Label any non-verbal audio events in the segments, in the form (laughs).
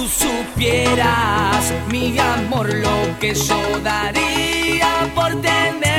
tú supieras, mi amor, lo que yo daría por tener.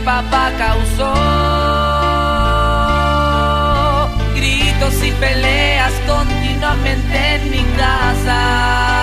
papá causó gritos y peleas continuamente en mi casa.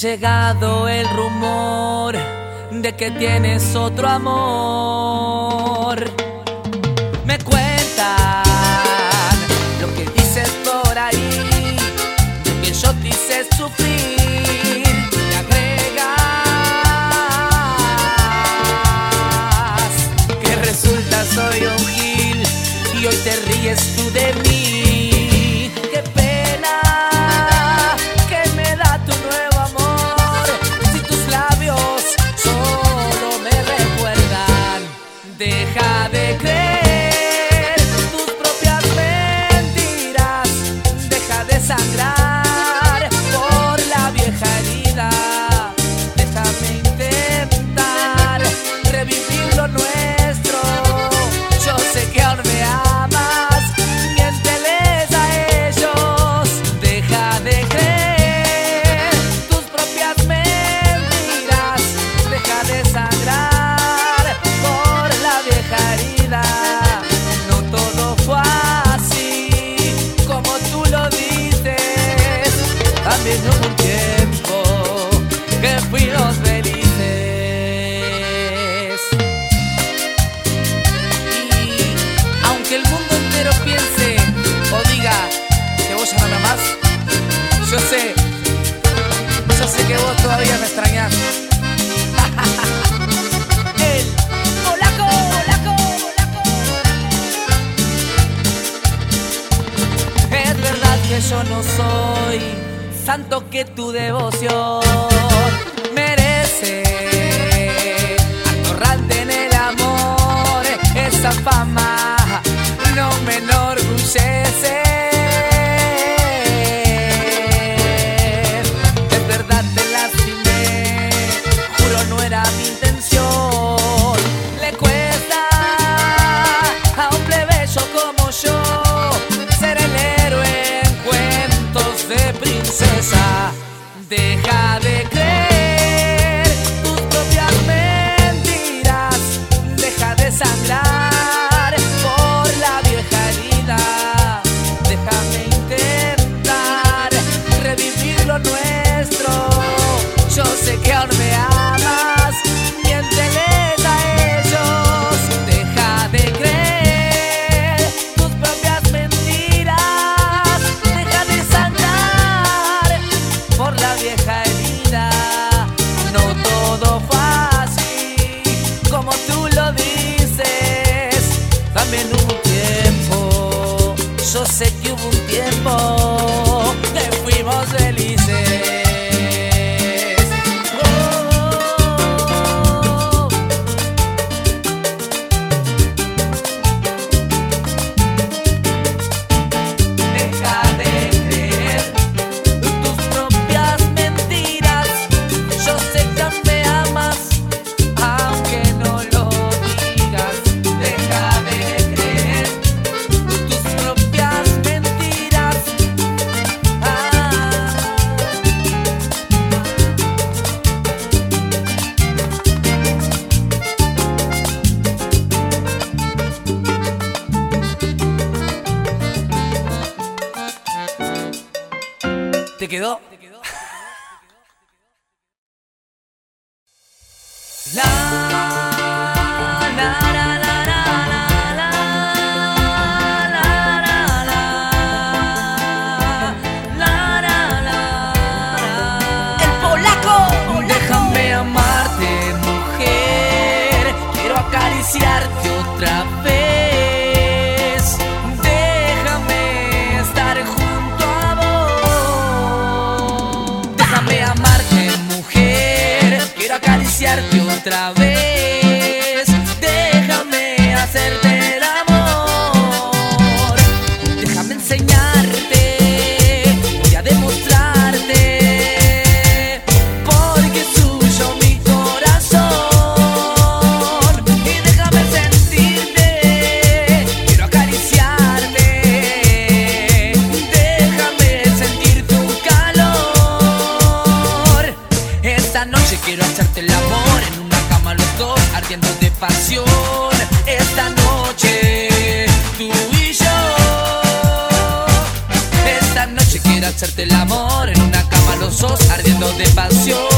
llegado el rumor de que tienes otro amor. santo que tu devoción merece. Atorrante en el amor, esa fama no me enorgullece. hacerte el amor en una cama los sos ardiendo de pasión.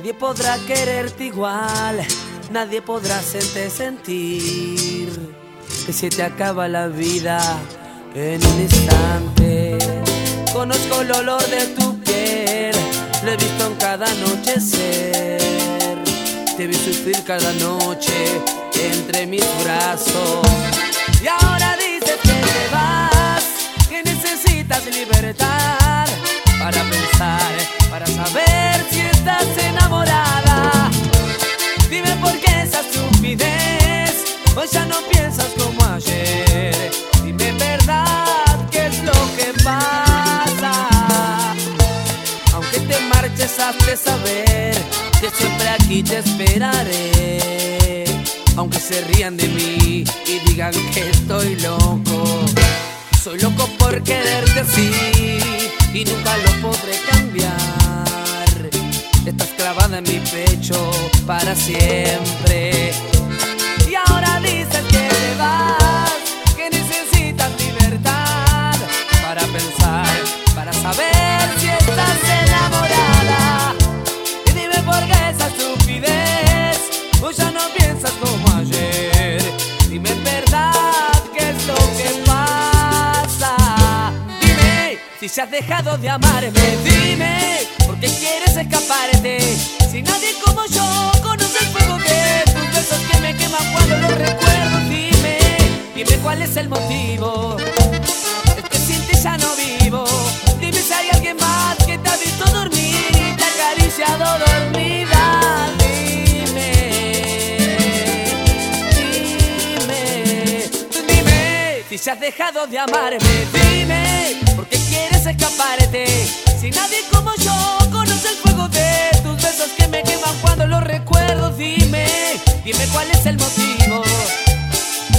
Nadie podrá quererte igual, nadie podrá hacerte sentir que se te acaba la vida en un instante. Conozco el olor de tu piel, lo he visto en cada anochecer. Te vi sufrir cada noche entre mis brazos. Y ahora dices que te vas, que necesitas libertad para pensar, para saber si estás enamorada. Dime por qué esa estupidez, hoy ya no piensas como ayer. Dime verdad, qué es lo que pasa. Aunque te marches, hazte saber que siempre aquí te esperaré. Aunque se rían de mí y digan que estoy loco. Soy loco por quererte así y nunca lo podré cambiar. Estás clavada en mi pecho para siempre. Y ahora dices que te vas, que necesitas libertad para pensar, para saber si estás si has dejado de amarme. Dime por qué quieres escaparte. Si nadie como yo conoce el fuego de tus besos que me queman cuando los recuerdo. Dime, dime cuál es el motivo. Es que sin ya no vivo. Dime si hay alguien más que te ha visto dormir y te ha acariciado dormida. Dime, dime, dime si has dejado de amarme. Dime quieres escaparte. Si nadie como yo conoce el fuego de tus besos que me queman cuando los recuerdo. Dime, dime cuál es el motivo.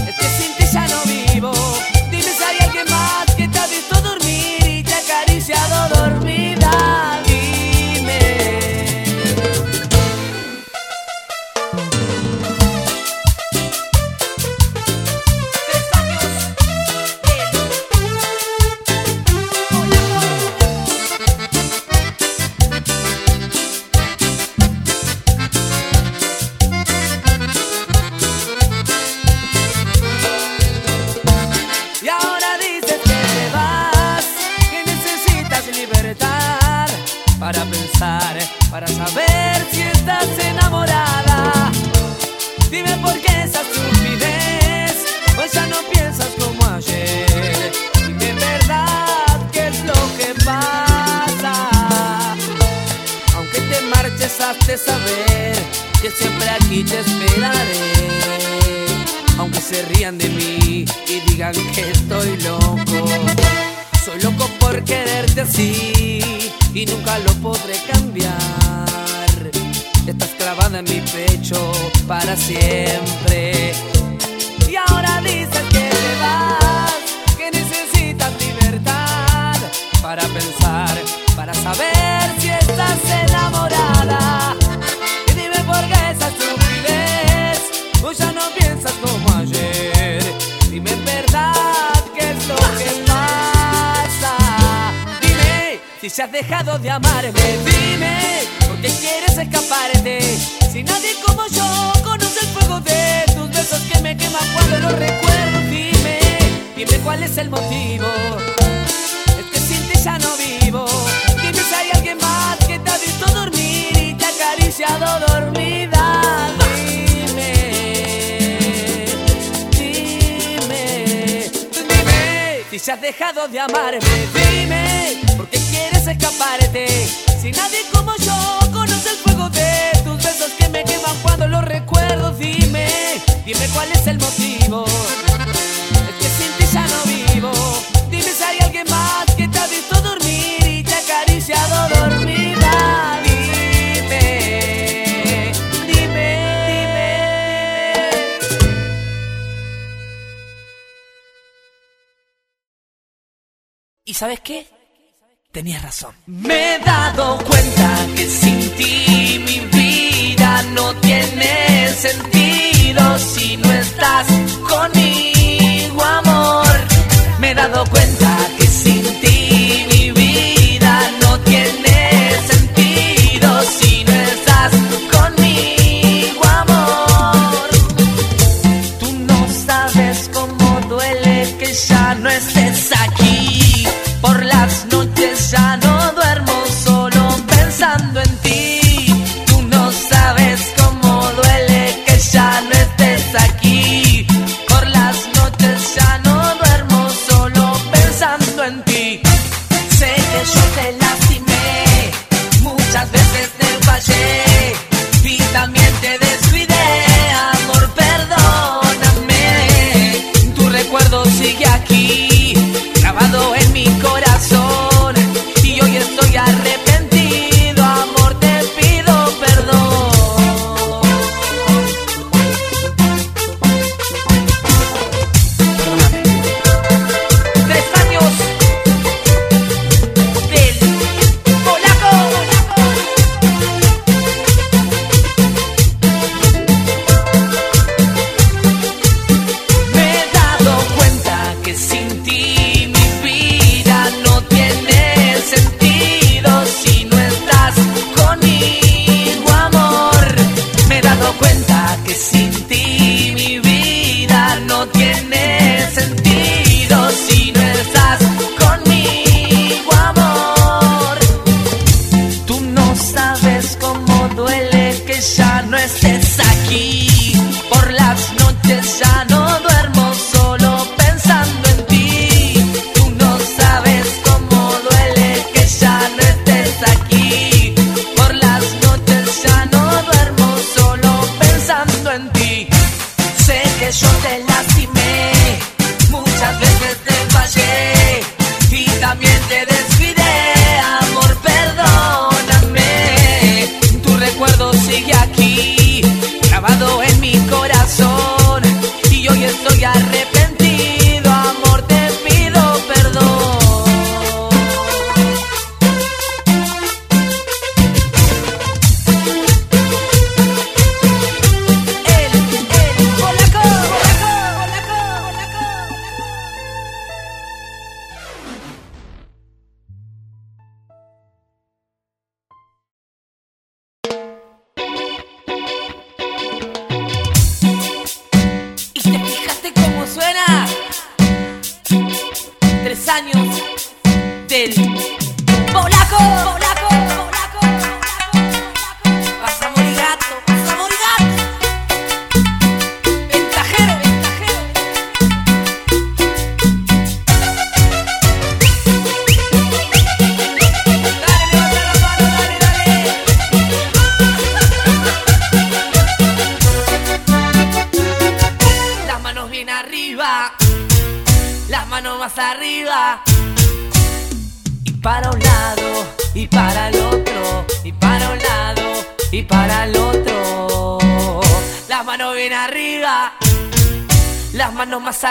Es que sin ti ya no vivo. Dime si hay alguien más que te ha visto dormir y te ha acariciado dormida. Hazte saber que siempre aquí te esperaré. Aunque se rían de mí y digan que estoy loco. Soy loco por quererte así y nunca lo podré cambiar. Estás clavada en mi pecho para siempre. Y ahora dices que te vas, que necesitas libertad para pensar, para saber si estás enamorada. Ya no piensas como ayer. Dime en verdad qué es lo que pasa. Dime si se has dejado de amarme. Dime por qué quieres escaparte. Si nadie como yo conoce el fuego de tus besos que me queman cuando los recuerdo. Dime, dime cuál es el motivo. Es que sin ya no vivo. Dime si hay alguien más que te ha visto dormir y te ha acariciado si has dejado de amarme, dime, ¿por qué quieres escaparte? Si nadie como yo conoce el fuego de tus besos que me queman cuando los recuerdo, dime, dime cuál es el motivo. Es que sin ti ya no vivo. Dime si hay alguien más que te ha visto dormir y te ha acariciado dolor. ¿Y sabes qué? Tenías razón. Me he dado cuenta que sin ti mi vida no tiene sentido si no estás conmigo, amor. Me he dado cuenta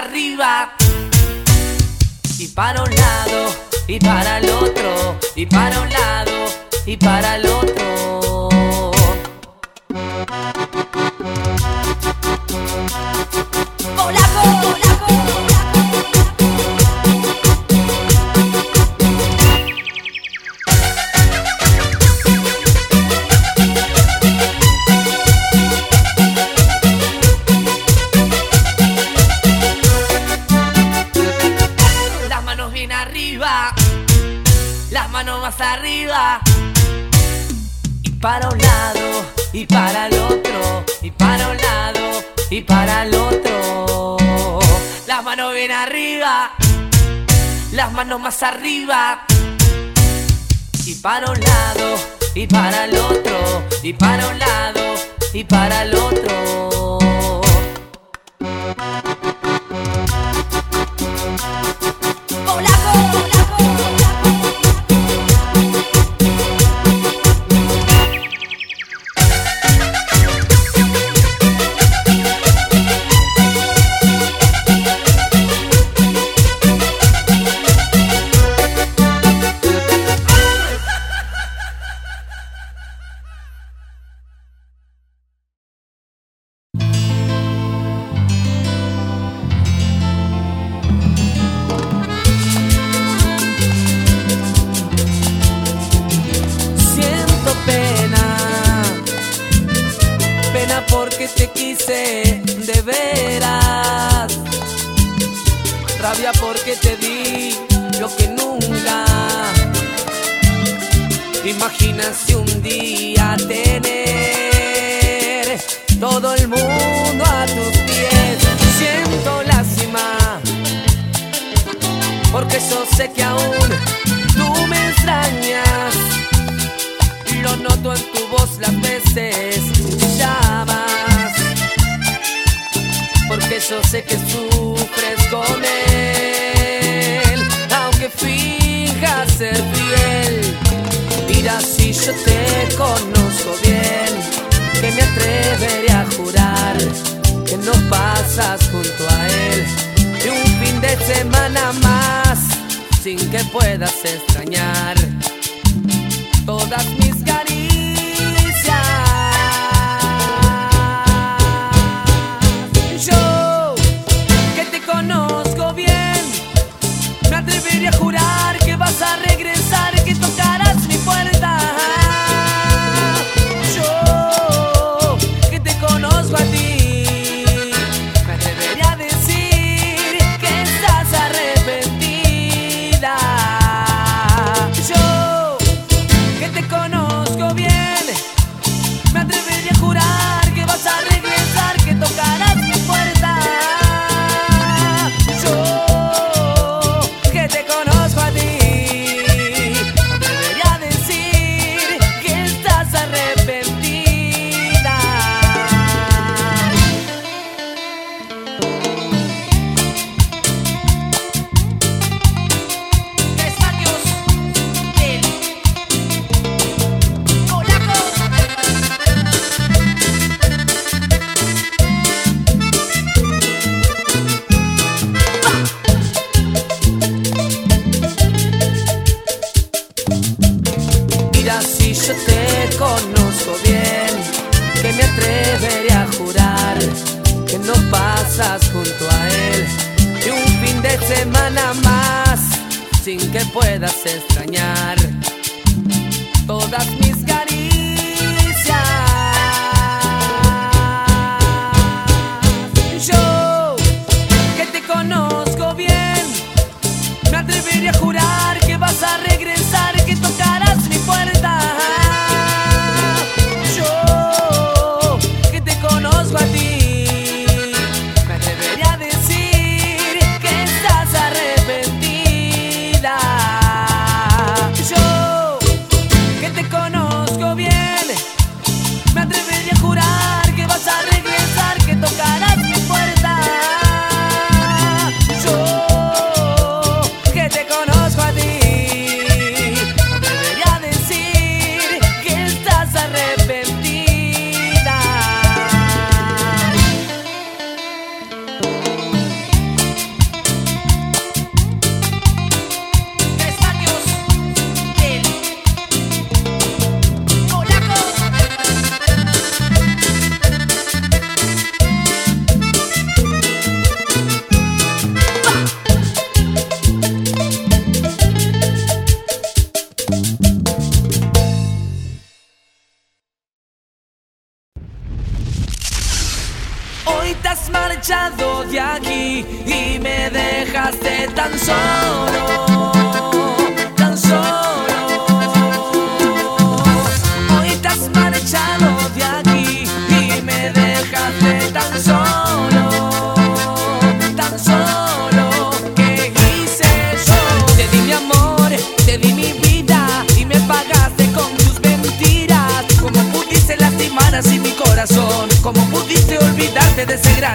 arriba. Y para un lado y para el otro y para un lado y para el otro. arriba. Y para un lado, y para el otro, y para un lado, y para el otro. that's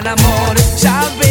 gran amor. Sabe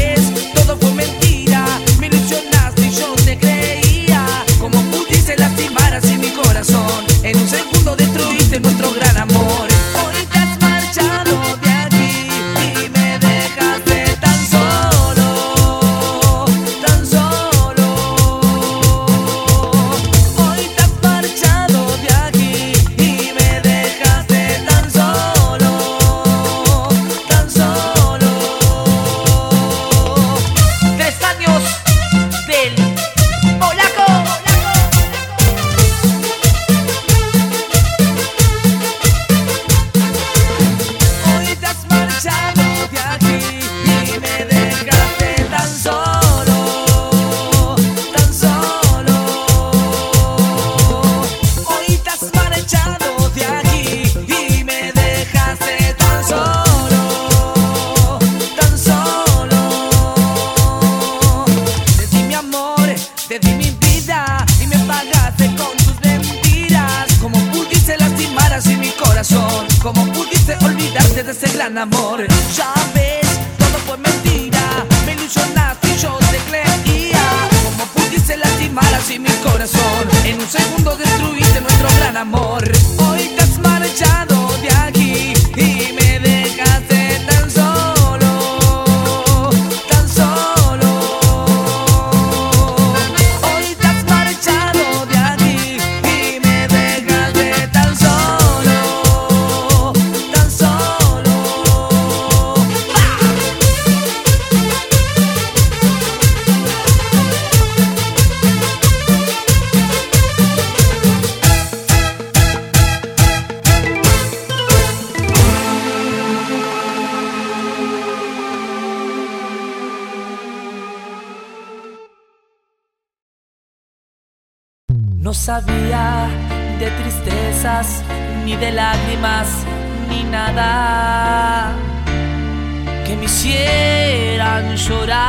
que me hicieran llorar.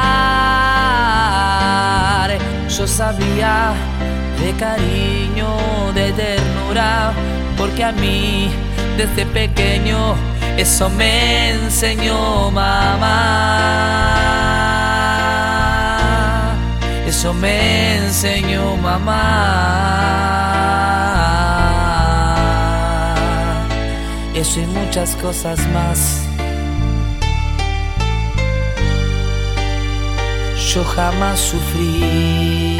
Yo sabía de cariño, de ternura, porque a mí desde pequeño eso me enseñó mamá. Eso me enseñó mamá. y muchas cosas más. Yo jamás sufrí.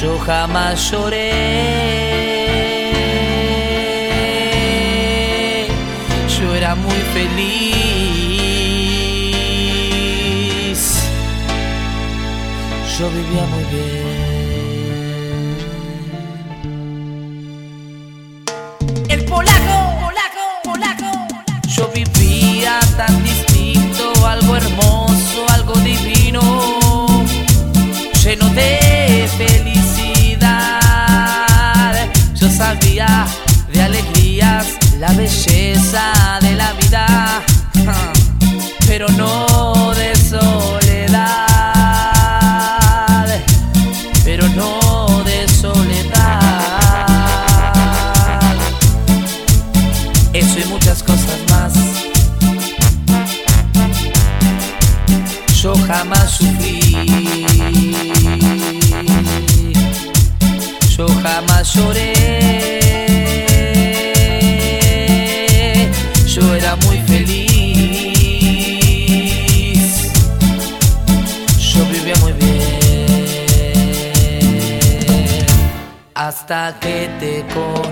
Yo jamás lloré. Yo era muy feliz. Yo vivía muy bien. de alegrías, la belleza de la vida, (laughs) pero no de soledad, pero no de soledad. Eso y muchas cosas más. Yo jamás sufrí. Yo jamás lloré. hasta que te con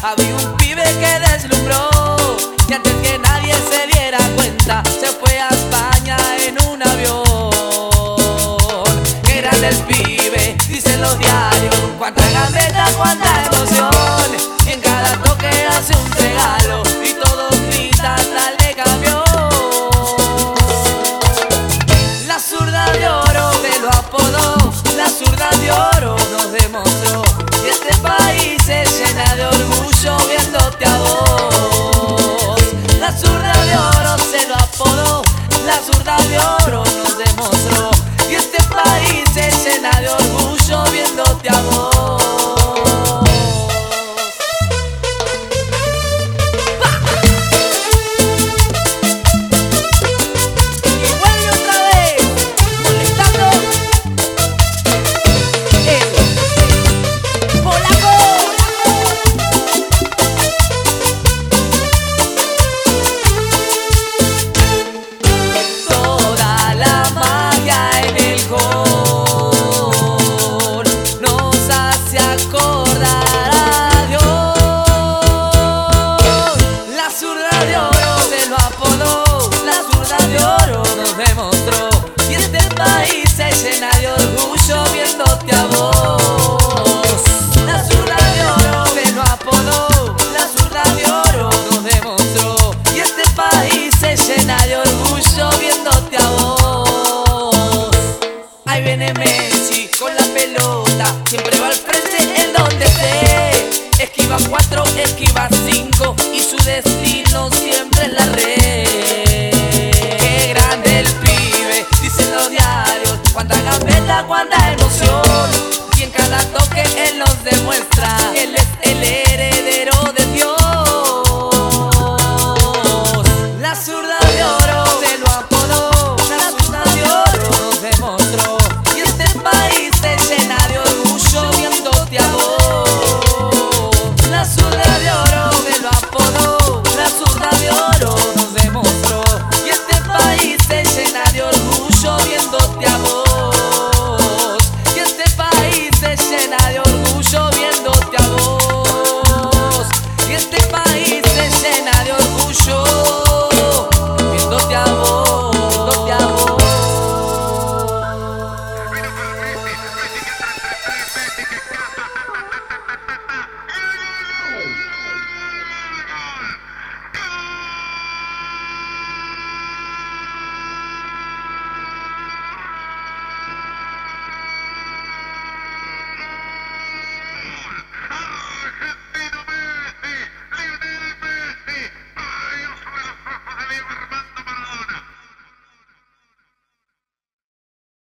Había un pibe que deslumbró, que antes que nadie se diera cuenta, se fue a España en un avión. Era el pibe, dicen los diarios, cuánta gambeta, cuánta emoción, y en cada toque hace un lloro, no